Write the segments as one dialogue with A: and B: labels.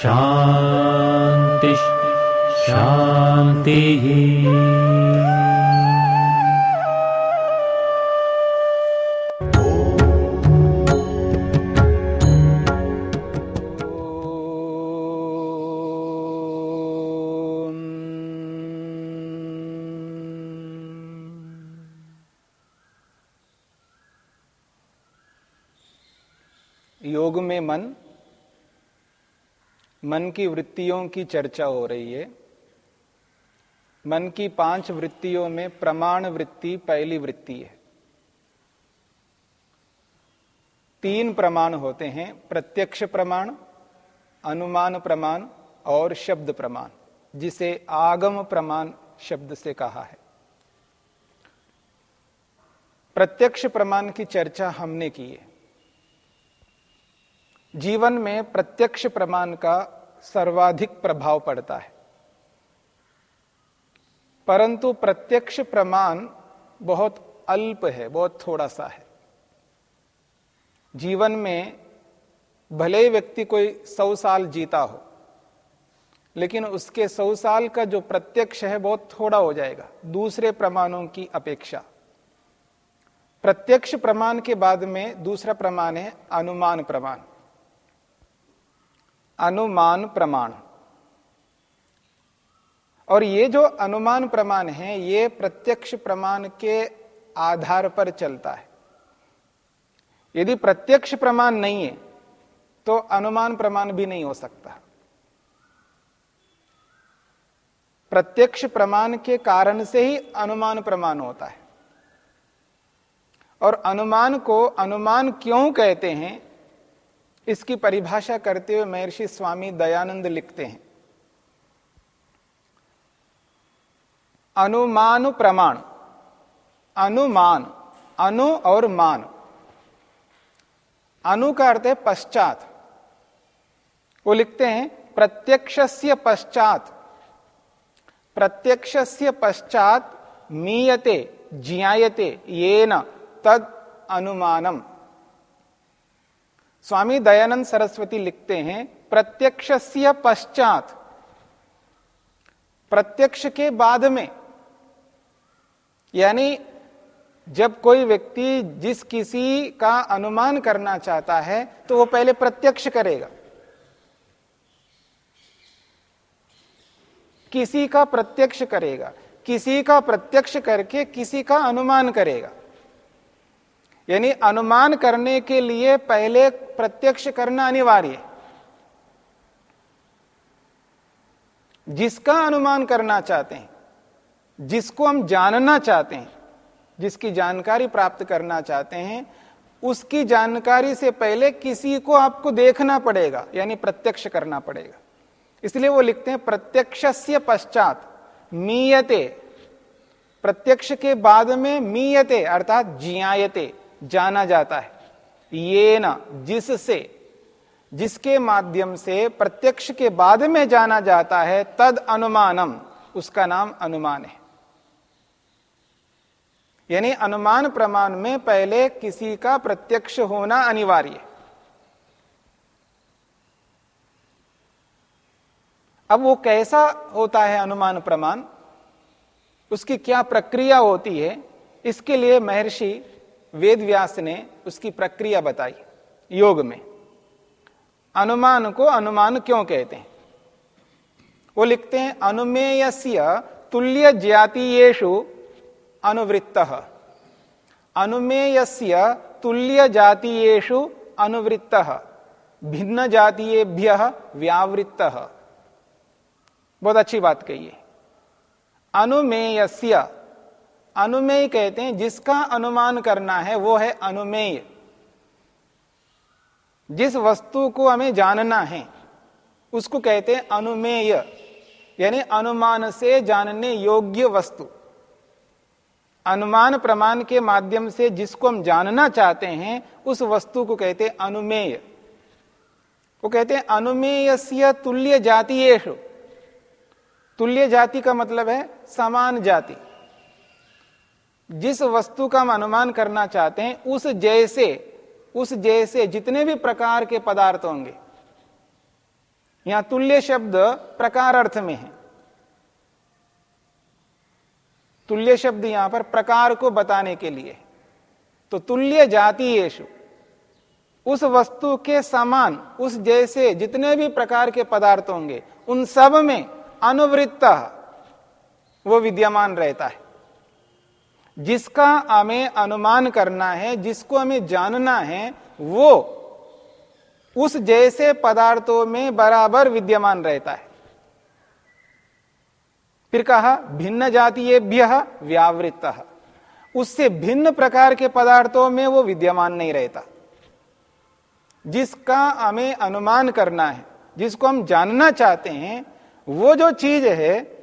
A: शान्तिः शान्तिः
B: योग में मन मन की वृत्तियों की चर्चा हो रही है। मन की पाँच वृत्तियों में प्रमाण वृत्ति पहली वृत्ति है। तीन प्रमाण होते हैं, प्रत्यक्ष प्रमाण, अनुमान प्रमाण और शब्द प्रमाण, जिसे आगम प्रमाण शब्द से कहा है। प्रत्यक्ष प्रमाण की चर्चा हमने की है। जीवन में प्रत्यक्ष प्रमाण का सर्वाधिक प्रभाव पड़ता है। परंतु प्रत्यक्ष प्रमाण बहुत अल्प है, बहुत थोड़ा सा है। जीवन में भले व्यक्ति कोई सौ साल जीता हो, लेकिन उसके सौ साल का जो प्रत्यक्ष है, बहुत थोड़ा हो जाएगा, दूसरे प्रमाणों की अपेक्षा। प्रत्यक्ष प्रमाण के बाद में दूसरा प्रमाण है, अनुमान प्रमाण। अनुमान प्रमाण। और ये जो अनुमान प्रमाण है, ये प्रत्यक्ष प्रमाण के आधार पर चलता है। यदि प्रत्यक्ष प्रमाण नहीं है तो अनुमान प्रमाण भी नहीं हो सकता। प्रत्यक्ष प्रमाण के कारण से ही अनुमान प्रमाण होता है। और अनुमान को अनुमान क्यों कहते हैं? इसकी परिभाषा करते हुए महर्षि स्वामी दयानंद लिखते हैं। अनुमान प्रमाण, अनुमान, अनु और मान। अनु का अर्थ है पश्चात। वो लिखते हैं, प्रत्यक्षस्य पश्चात। प्रत्यक्षस्य पश्चात मीयते, ज्ञायते येन तद अनुमानम। स्वामी दयानंद सरस्वती लिखते हैं, प्रत्यक्षस्य पश्चात। प्रत्यक्ष के बाद में। यानी, जब कोई व्यक्ति जिस किसी का अनुमान करना चाहता है तो वो पहले प्रत्यक्ष करेगा। किसी का प्रत्यक्ष करेगा। किसी का प्रत्यक्ष करके किसी का अनुमान करेगा। यानी अनुमान करने के लिए पहले प्रत्यक्ष करना अनिवार्य जिसका अनुमान करना चाहते हैं, जिसको हम जानना चाहते हैं, जिसकी जानकारी प्राप्त करना चाहते हैं, उसकी जानकारी से पहले किसी को आपको देखना पड़ेगा, यानी प्रत्यक्ष करना पड़ेगा। इसलिए वो लिखते हैं प्रत्यक्ष से पश्चात, मीयते। प्रत्यक्ष के बाद में मीयते, अर्थात जियायते। जाना जाता है। ये न, जिससे, जिसके माध्यम से प्रत्यक्ष के बाद में जाना जाता है, तद अनुमानम, उसका नाम अनुमान है। यानी अनुमान प्रमाण में पहले किसी का प्रत्यक्ष होना अनिवार्य है। अब वो कैसा होता है अनुमान प्रमाण? उसकी क्या प्रक्रिया होती है? इसके लिए महर्षि वेद व्यास ने उसकी प्रक्रिया बताई योग में। अनुमान को अनुमान क्यों कहते हैं? वो लिखते हैं, अनुमेयस्य तुल्य जातीयेशु अनुवृत्त। अनुमेयस्य तुल्य जातीयेशु अनुवृत्त। भिन्न जातीयेभ्य व्यावृत्त। बहुत अच्छी बात कही अनुमेयस्य अनुमेय कहते हैं, जिसका अनुमान करना है, वो है अनुमेय। जिस वस्तु को हमें जानना है, उसको कहते हैं अनुमेय, यानी अनुमान से जानने योग्य वस्तु। अनुमान प्रमाण के माध्यम से जिसको हम जानना चाहते हैं, उस वस्तु को कहते हैं अनुमेय। वो कहते हैं अनुमेय से तुल्य जाति तुल्य जाति का मतलब है समान जाति। जिस वस्तु का हम अनुमान करना चाहते हैं, उस जैसे उस जैसे जितने भी प्रकार के पदार्थ होंगे। यहाँ तुल्य शब्द प्रकार अर्थ में है। तुल्य शब्द यहाँ पर प्रकार को बताने के लिए। तो तुल्य जाति येषु, उस वस्तु के समान, उस जैसे जितने भी प्रकार के पदार्थ होंगे, उन सब में अनुवृत्त वो विद्यमान रहता है। जिसका हमें अनुमान करना है, जिसको हमें जानना है, वो उस जैसे पदार्थों में बराबर विद्यमान रहता है। फिर कहा, भिन्न जातीय व्यावृत्त उससे भिन्न प्रकार के पदार्थों में वो विद्यमान नहीं रहता। जिसका हमें अनुमान करना है, जिसको हम जानना चाहते हैं, वो जो चीज़ है,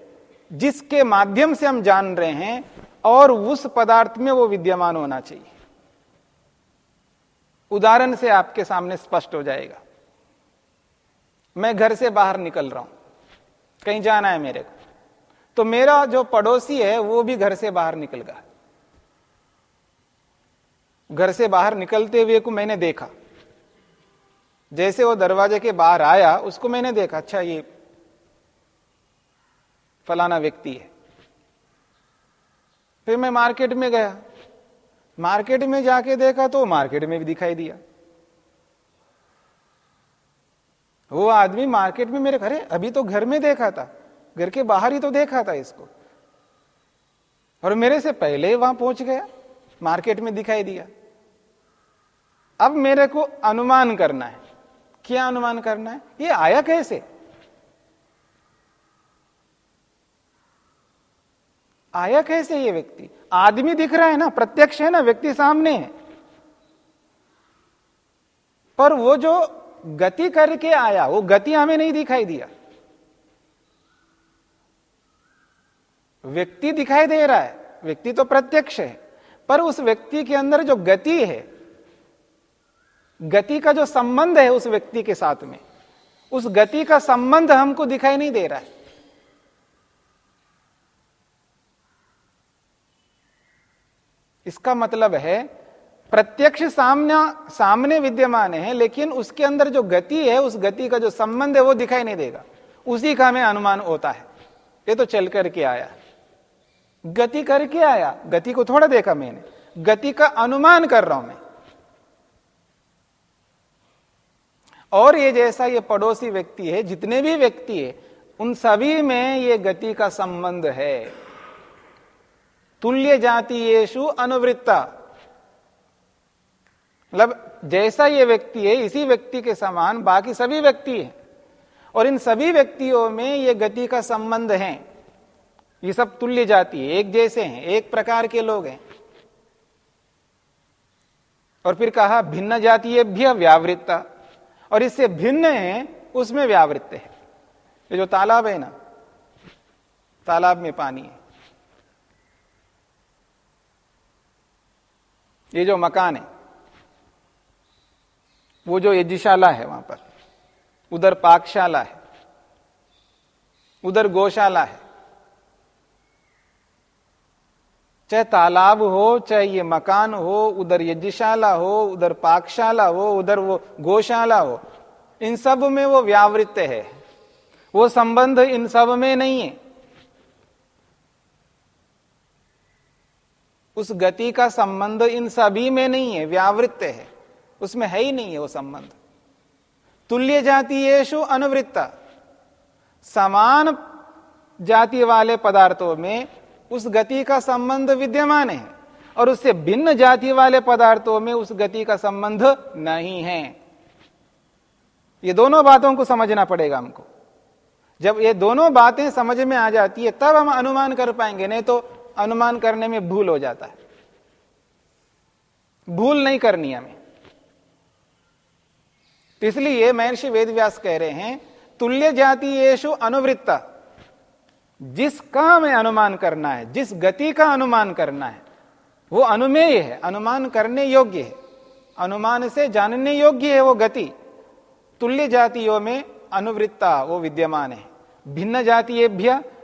B: जिसके माध्यम से हम जान रहे हैं और उस पदार्थ में वो विद्यमान होना चाहिए। उदाहरण से आपके सामने स्पष्ट हो जाएगा। मैं घर से बाहर निकल रहा हूँ। कहीं जाना है मेरे को। तो मेरा जो पड़ोसी है, वो भी घर से बाहर निकल गया। घर से बाहर निकलते हुए को मैंने देखा। जैसे वो दरवाजे के बाहर आया, उसको मैंने देखा अच्छा ये फलाना व्यक्ति है। फिर मैं मार्केट में गया। मार्केट में जाके देखा तो मार्केट में भी दिखाई दिया। वो आदमी मार्केट में मेरे घरे अभी तो घर में देखा था। घर के बाहर ही तो देखा था इसको। और मेरे से पहले वहाँ पहुँच गया। मार्केट में दिखाई दिया। अब मेरे को अनुमान करना है। क्या अनुमान करना है? ये आया कैसे? आया कैसे ये व्यक्ति। आदमी दिख रहा है ना, प्रत्यक्ष है ना, व्यक्ति सामने है। पर वो जो गति करके आया, वो गति हमें नहीं दिखाई दिया। व्यक्ति दिखाई दे रहा है, व्यक्ति तो प्रत्यक्ष है, पर उस व्यक्ति के अंदर जो गति है, गति का जो संबंध है उस व्यक्ति के साथ में, उस गति का संबंध हमको दिखाई नहीं दे रहा है। इसका मतलब है, प्रत्यक्ष सामने सामने विद्यमान है, लेकिन उसके अंदर जो गति है, उस गति का जो संबंध है, वो दिखाई नहीं देगा। उसी का हमें अनुमान होता है। ये तो चल करके आया। गति करके आया। गति को थोड़ा देखा मैंने। गति का अनुमान कर रहा हूँ मैं। और ये जैसा ये पड़ोसी व्यक्ति है, जितने भी व्यक्ति है, उन सभी में ये गति का संबंध है। तुल्य जाति येषु अनुवृत्ता। मतलब जैसा ये व्यक्ति है, इसी व्यक्ति के समान बाकी सभी व्यक्ति हैं। और इन सभी व्यक्तियों में ये गति का संबंध है। ये सब तुल्य जाति है, एक जैसे हैं, एक प्रकार के लोग हैं। और फिर कहा, भिन्न जातीय भी व्यावृत्ता। और इससे भिन्न है, उसमें व्यावृत्त है। ये जो तालाब है ना, तालाब में पानी है। ये जो मकान है, वो जो यज्ञशाला है वहाँ पर, उधर पाकशाला है, उधर गौशाला है। चाहे तालाब हो, चाहे ये मकान हो, उधर यज्ञशाला हो, उधर पाकशाला हो, उधर वो गौशाला हो, इन सब में वो व्यावृत्त है। वो संबंध इन सब में नहीं है। उस गति का संबंध इन सभी में नहीं है, व्यावृत्त है। उसमें है ही नहीं है वो संबंध। तुल्य जाति येषु अनुवृत्ता। समान जाति वाले पदार्थों में उस गति का संबंध विद्यमान है और उससे भिन्न जाति वाले पदार्थों में उस गति का संबंध नहीं है। ये दोनों बातों को समझना पड़ेगा हमको। जब ये दोनों बातें समझ में आ जाती है, तब हम अनुमान कर पाएँगे, नहीं तो अनुमान करने में भूल हो जाता है। भूल नहीं करनी हमें। इसलिए महर्षि वेदव्यास कह रहे हैं, तुल्य जाति येषु अनुवृत्ता। जिसका हमें अनुमान करना है, जिस गति का अनुमान करना है, वो अनुमेय है, अनुमान करने योग्य है। अनुमान से जानने योग्य है वो गति। तुल्य जातियों में अनुवृत्ता वो विद्यमान है। भिन्न जातीय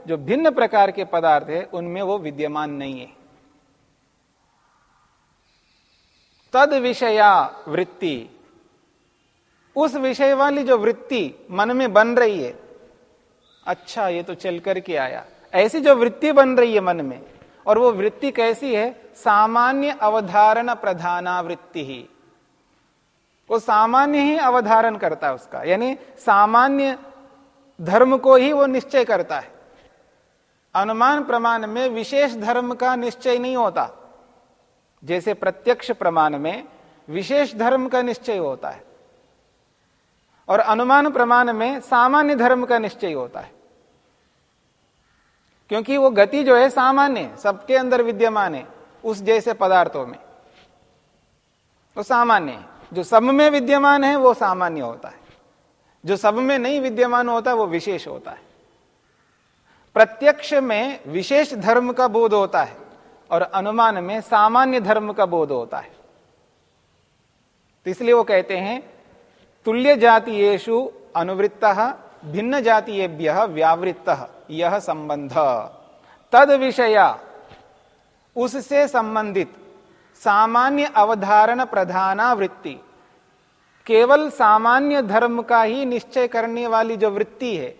B: जो भिन्न प्रकार के पदार्थ है, उनमें वो विद्यमान नहीं है। तद विषया वृत्ति। उस विषय वाली जो वृत्ति मन में बन रही है अच्छा ये तो चल करके आया। ऐसी जो वृत्ति बन रही है मन में, और वो वृत्ति कैसी है? सामान्य अवधारण प्रधाना वृत्ति ही। वो सामान्य ही अवधारण करता है उसका। यानी सामान्य धर्म को ही वो निश्चय करता है। अनुमान प्रमाण में विशेष धर्म का निश्चय नहीं होता। जैसे प्रत्यक्ष प्रमाण में विशेष धर्म का निश्चय होता है। और अनुमान प्रमाण में सामान्य धर्म का निश्चय होता है। क्योंकि वो गति जो है सामान्य सबके अंदर विद्यमान है, उस जैसे पदार्थों में। वो सामान्य है। जो सब में विद्यमान है, वो सामान्य होता है। जो सब में नहीं विद्यमान होता, वो विशेष होता है। प्रत्यक्ष में विशेष धर्म का बोध होता है और अनुमान में सामान्य धर्म का बोध होता है। तो इसलिए वो कहते हैं, तुल्य जातीयेशु अनुवृत्त, भिन्न जातीयेभ्य व्यावृत्त यह संबंध। तद विषया, उससे संबंधित सामान्य अवधारण प्रधाना वृत्ति केवल सामान्य धर्म का ही निश्चय करने वाली जो वृत्ति है,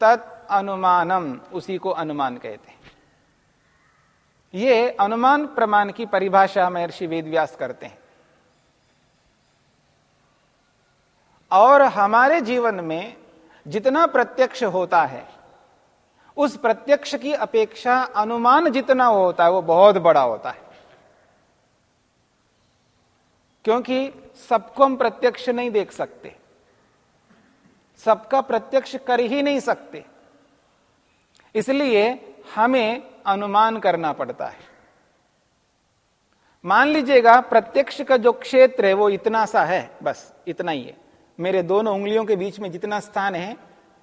B: तत् अनुमानम, उसी को अनुमान कहते हैं। ये अनुमान प्रमाण की परिभाषा महर्षि वेदव्यास करते हैं। और हमारे जीवन में जितना प्रत्यक्ष होता है, उस प्रत्यक्ष की अपेक्षा अनुमान जितना होता है, वो बहुत बड़ा होता है। क्योंकि सबको हम प्रत्यक्ष नहीं देख सकते। सबका प्रत्यक्ष कर ही नहीं सकते। इसलिए हमें अनुमान करना पड़ता है। मान लीजिएगा, प्रत्यक्ष का जो क्षेत्र है वो इतना सा है, बस इतना ही है। मेरे दोनों उंगलियों के बीच में जितना स्थान है,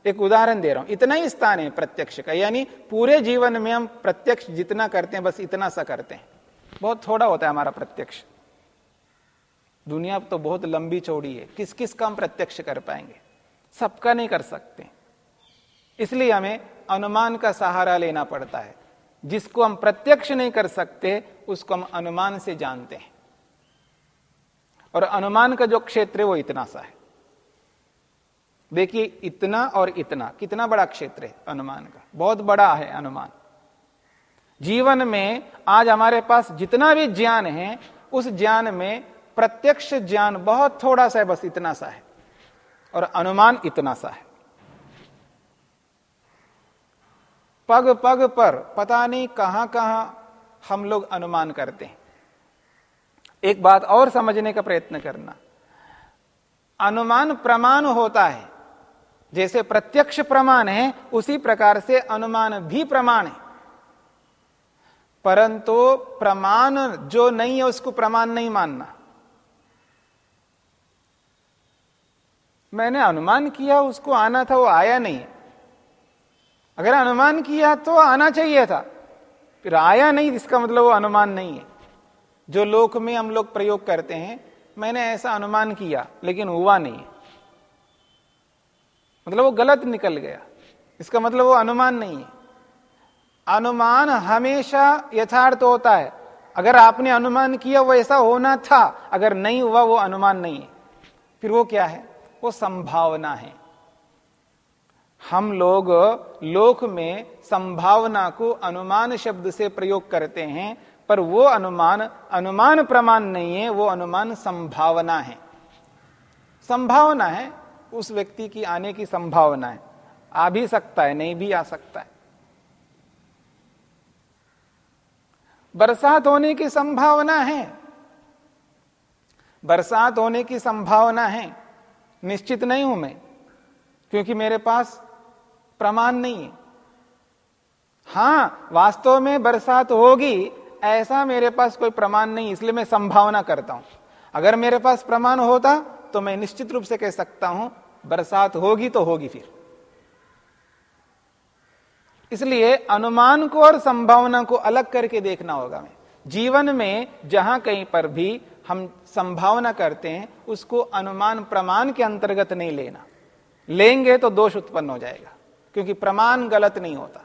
B: एक उदाहरण दे रहा हूँ, इतना ही स्थान है प्रत्यक्ष का। यानी पूरे जीवन में हम प्रत्यक्ष जितना करते हैं, बस इतना सा करते हैं। बहुत थोड़ा होता है हमारा प्रत्यक्ष। दुनिया तो बहुत लंबी चौड़ी है। किस किस का हम प्रत्यक्ष कर पाएँगे? सबका नहीं कर सकते। इसलिए हमें अनुमान का सहारा लेना पड़ता है। जिसको हम प्रत्यक्ष नहीं कर सकते, उसको हम अनुमान से जानते हैं। और अनुमान का जो क्षेत्र है, वो इतना सा है। देखिए, इतना और इतना। कितना बड़ा क्षेत्र है अनुमान का? बहुत बड़ा है अनुमान। जीवन में आज हमारे पास जितना भी ज्ञान है, उस ज्ञान में प्रत्यक्ष ज्ञान बहुत थोड़ा सा है, बस इतना सा है। और अनुमान इतना सा है। पग पग पर, पता नहीं कहाँ कहाँ हम लोग अनुमान करते हैं। एक बात और समझने का प्रयत्न करना। अनुमान प्रमाण होता है। जैसे प्रत्यक्ष प्रमाण है, उसी प्रकार से अनुमान भी प्रमाण है। परंतु प्रमाण जो नहीं है, उसको प्रमाण नहीं मानना। मैंने अनुमान किया, उसको आना था, वो आया नहीं। अगर अनुमान किया तो आना चाहिए था। फिर आया नहीं इसका मतलब वो अनुमान नहीं है। जो लोक में हम लोग प्रयोग करते हैं, मैंने ऐसा अनुमान किया, लेकिन हुआ नहीं। मतलब वो गलत निकल गया। इसका मतलब वो अनुमान नहीं है। अनुमान हमेशा यथार्थ होता है। अगर आपने अनुमान किया, वो ऐसा होना था। अगर नहीं हुआ, वो अनुमान नहीं है। फिर वो क्या है? वो संभावना है। हम लोग लोक में संभावना को अनुमान शब्द से प्रयोग करते हैं, पर वो अनुमान अनुमान प्रमाण नहीं है, वो अनुमान संभावना है। संभावना है, उस व्यक्ति की आने की संभावना है। आ भी सकता है, नहीं भी आ सकता है। बरसात होने की संभावना है। बरसात होने की संभावना है। निश्चित नहीं हूँ मैं, क्योंकि मेरे पास प्रमाण नहीं है। हाँ, वास्तव में बरसात होगी, ऐसा मेरे पास कोई प्रमाण नहीं, इसलिए मैं संभावना करता हूँ। अगर मेरे पास प्रमाण होता तो मैं निश्चित रूप से कह सकता हूँ, बरसात होगी तो होगी फिर। इसलिए अनुमान को और संभावना को अलग करके देखना होगा मैं जीवन में जहाँ कहीं पर भी हम संभावना करते हैं, उसको अनुमान प्रमाण के अंतर्गत नहीं लेना। लेंगे तो दोष उत्पन्न हो जाएगा। क्योंकि प्रमाण गलत नहीं होता।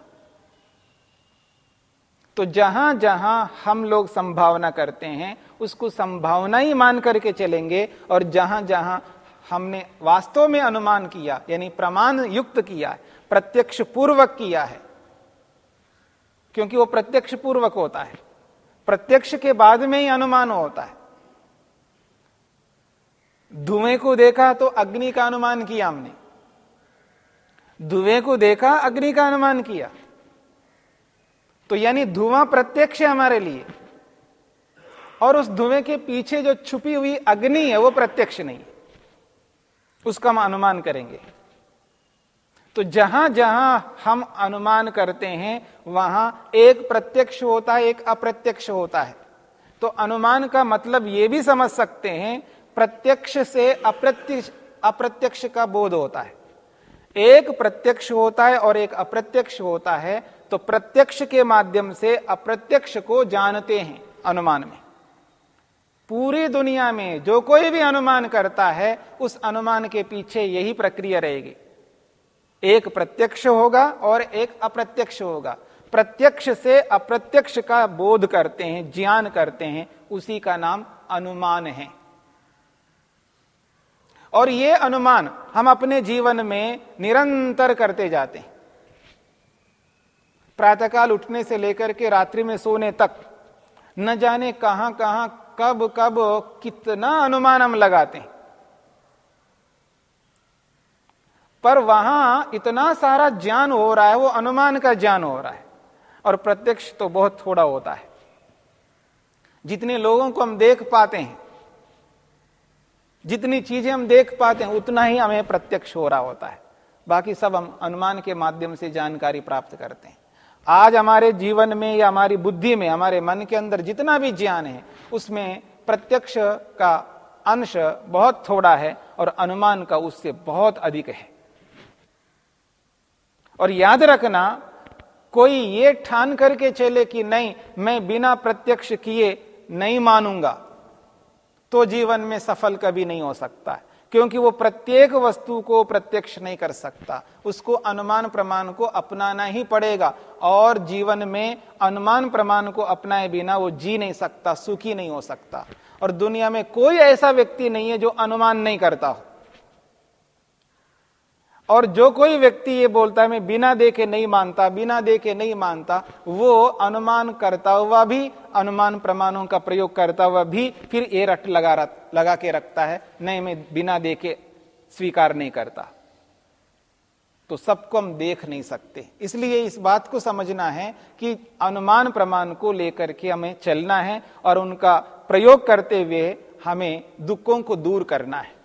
B: तो जहाँ जहाँ हम लोग संभावना करते हैं, उसको संभावना ही मान करके चलेंगे और जहाँ जहाँ हमने वास्तव में अनुमान किया, यानी प्रमाण युक्त किया है, प्रत्यक्ष पूर्वक किया है, क्योंकि वो प्रत्यक्ष पूर्वक होता है। प्रत्यक्ष के बाद में ही अनुमान होता है। धुएँ को देखा तो अग्नि का अनुमान किया हमने। धुएँ को देखा, अग्नि का अनुमान किया। तो यानी धुआँ प्रत्यक्ष है हमारे लिए। और उस धुएँ के पीछे जो छुपी हुई अग्नि है, वो प्रत्यक्ष नहीं उसका हम अनुमान करेंगे। तो जहाँ जहाँ हम अनुमान करते हैं, वहाँ एक प्रत्यक्ष होता है, एक अप्रत्यक्ष होता है। तो अनुमान का मतलब यह भी समझ सकते हैं, प्रत्यक्ष से अप्रत्यक्ष अप्रत्यक्ष का बोध होता है। एक प्रत्यक्ष होता है और एक अप्रत्यक्ष होता है तो प्रत्यक्ष के माध्यम से अप्रत्यक्ष को जानते हैं अनुमान में। पूरी दुनिया में जो कोई भी अनुमान करता है, उस अनुमान के पीछे यही प्रक्रिया रहेगी। एक प्रत्यक्ष होगा और एक अप्रत्यक्ष होगा। प्रत्यक्ष से अप्रत्यक्ष का बोध करते हैं, ज्ञान करते हैं, उसी का नाम अनुमान है। और ये अनुमान हम अपने जीवन में निरंतर करते जाते हैं। प्रातःकाल उठने से लेकर के रात्रि में सोने तक, न जाने कहाँ कहाँ, कब कब, कितना अनुमान हम लगाते हैं। पर वहाँ इतना सारा ज्ञान हो रहा है, वो अनुमान का ज्ञान हो रहा है। और प्रत्यक्ष तो बहुत थोड़ा होता है। जितने लोगों को हम देख पाते हैं जितनी चीज़ें हम देख पाते हैं, उतना ही हमें प्रत्यक्ष हो रहा होता है। बाकी सब हम अनुमान के माध्यम से जानकारी प्राप्त करते हैं। आज हमारे जीवन में या हमारी बुद्धि में, हमारे मन के अंदर जितना भी ज्ञान है, उसमें प्रत्यक्ष का अंश बहुत थोड़ा है और अनुमान का उससे बहुत अधिक है। और याद रखना, कोई ये ठान करके चले कि नहीं, मैं बिना प्रत्यक्ष किए नहीं मानूँगा। तो जीवन में सफल कभी नहीं हो सकता, क्योंकि वो प्रत्येक वस्तु को प्रत्यक्ष नहीं कर सकता। उसको अनुमान प्रमाण को अपनाना ही पड़ेगा, और जीवन में अनुमान प्रमाण को अपनाए बिना वो जी नहीं सकता, सुखी नहीं हो सकता। और दुनिया में कोई ऐसा व्यक्ति नहीं है जो अनुमान नहीं करता हो। और जो कोई व्यक्ति ये बोलता है, मैं बिना देखे नहीं मानता, बिना देखे नहीं मानता, वो अनुमान करता हुआ भी, अनुमान प्रमाणों का प्रयोग करता हुआ भी, फिर ये रट लगा लगा के रखता है, नहीं, मैं बिना देखे स्वीकार नहीं करता। तो सबको हम देख नहीं सकते। इसलिए इस बात को समझना है कि अनुमान प्रमाण को लेकर के हमें चलना है और उनका प्रयोग करते हुए हमें दुखों को दूर करना है।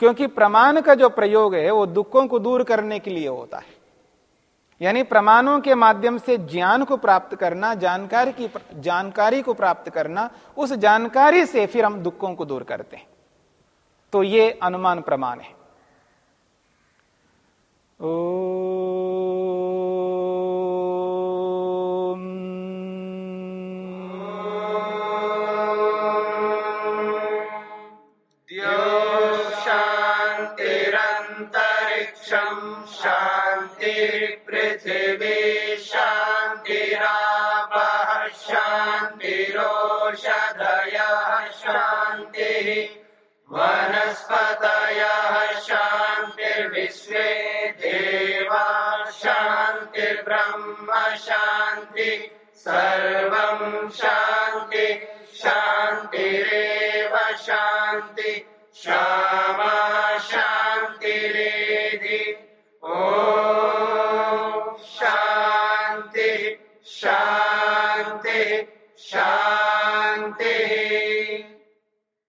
B: क्योंकि प्रमाण का जो प्रयोग है, वो दुखों को दूर करने के लिए होता है। यानी प्रमाणों के माध्यम से ज्ञान को प्राप्त करना, जानकारी की जानकारी को प्राप्त करना, उस जानकारी से फिर हम दुखों को दूर करते हैं। तो ये अनुमान प्रमाण है। ओ
C: शान्ति शान्तिरेव शान्ति शान्ति